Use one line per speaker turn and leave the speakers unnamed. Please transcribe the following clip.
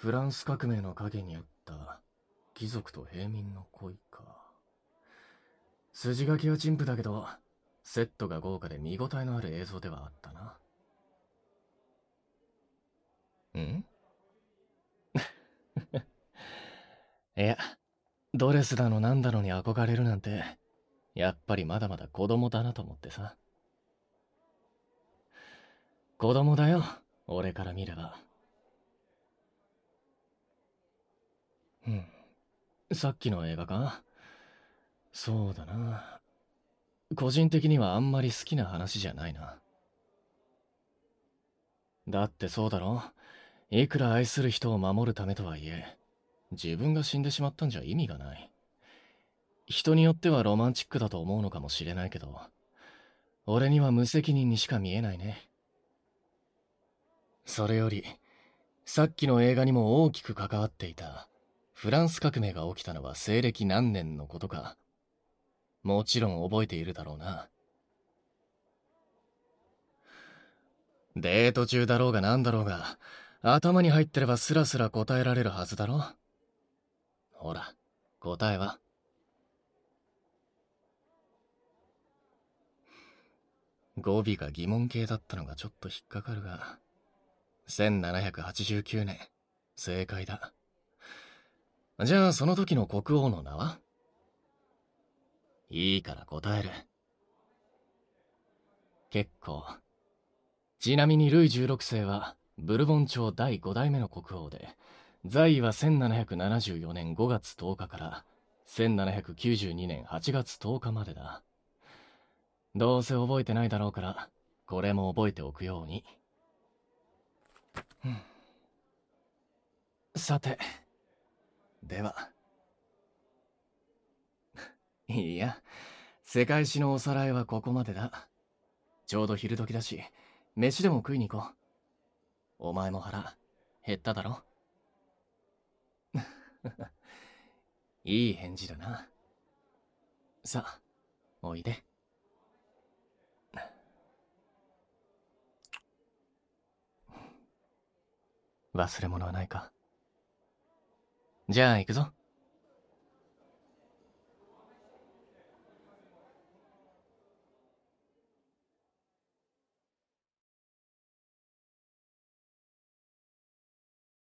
フランス革命の陰にあった貴族と平民の恋か。筋書きは陳腐だけど、セットが豪華で見応えのある映像ではあったな。ん？いや、ドレスだのなんだのに憧れるなんて、やっぱりまだまだ子供だなと思ってさ。子供だよ、俺から見れば。うん。さっきの映画か？そうだな。個人的にはあんまり好きな話じゃないな。だってそうだろ？いくら愛する人を守るためとはいえ、自分が死んでしまったんじゃ意味がない。人によってはロマンチックだと思うのかもしれないけど、俺には無責任にしか見えないね。それより、さっきの映画にも大きく関わっていた、フランス革命が起きたのは西暦何年のことか。もちろん覚えているだろうな。デート中だろうが何だろうが、頭に入ってればスラスラ答えられるはずだろほら、答えは語尾が疑問形だったのがちょっと引っかかるが、1789年、正解だ。じゃあその時の国王の名は？いいから答える。結構。ちなみにルイ16世は、ブルボン朝第5代目の国王で、在位は1774年5月10日から1792年8月10日までだ。どうせ覚えてないだろうから、これも覚えておくように。さて、では。いや、世界史のおさらいはここまでだ。ちょうど昼時だし、飯でも食いに行こう。お前も腹、減っただろ？いい返事だな。さあ、おいで。忘れ物はないかじゃあ行くぞ。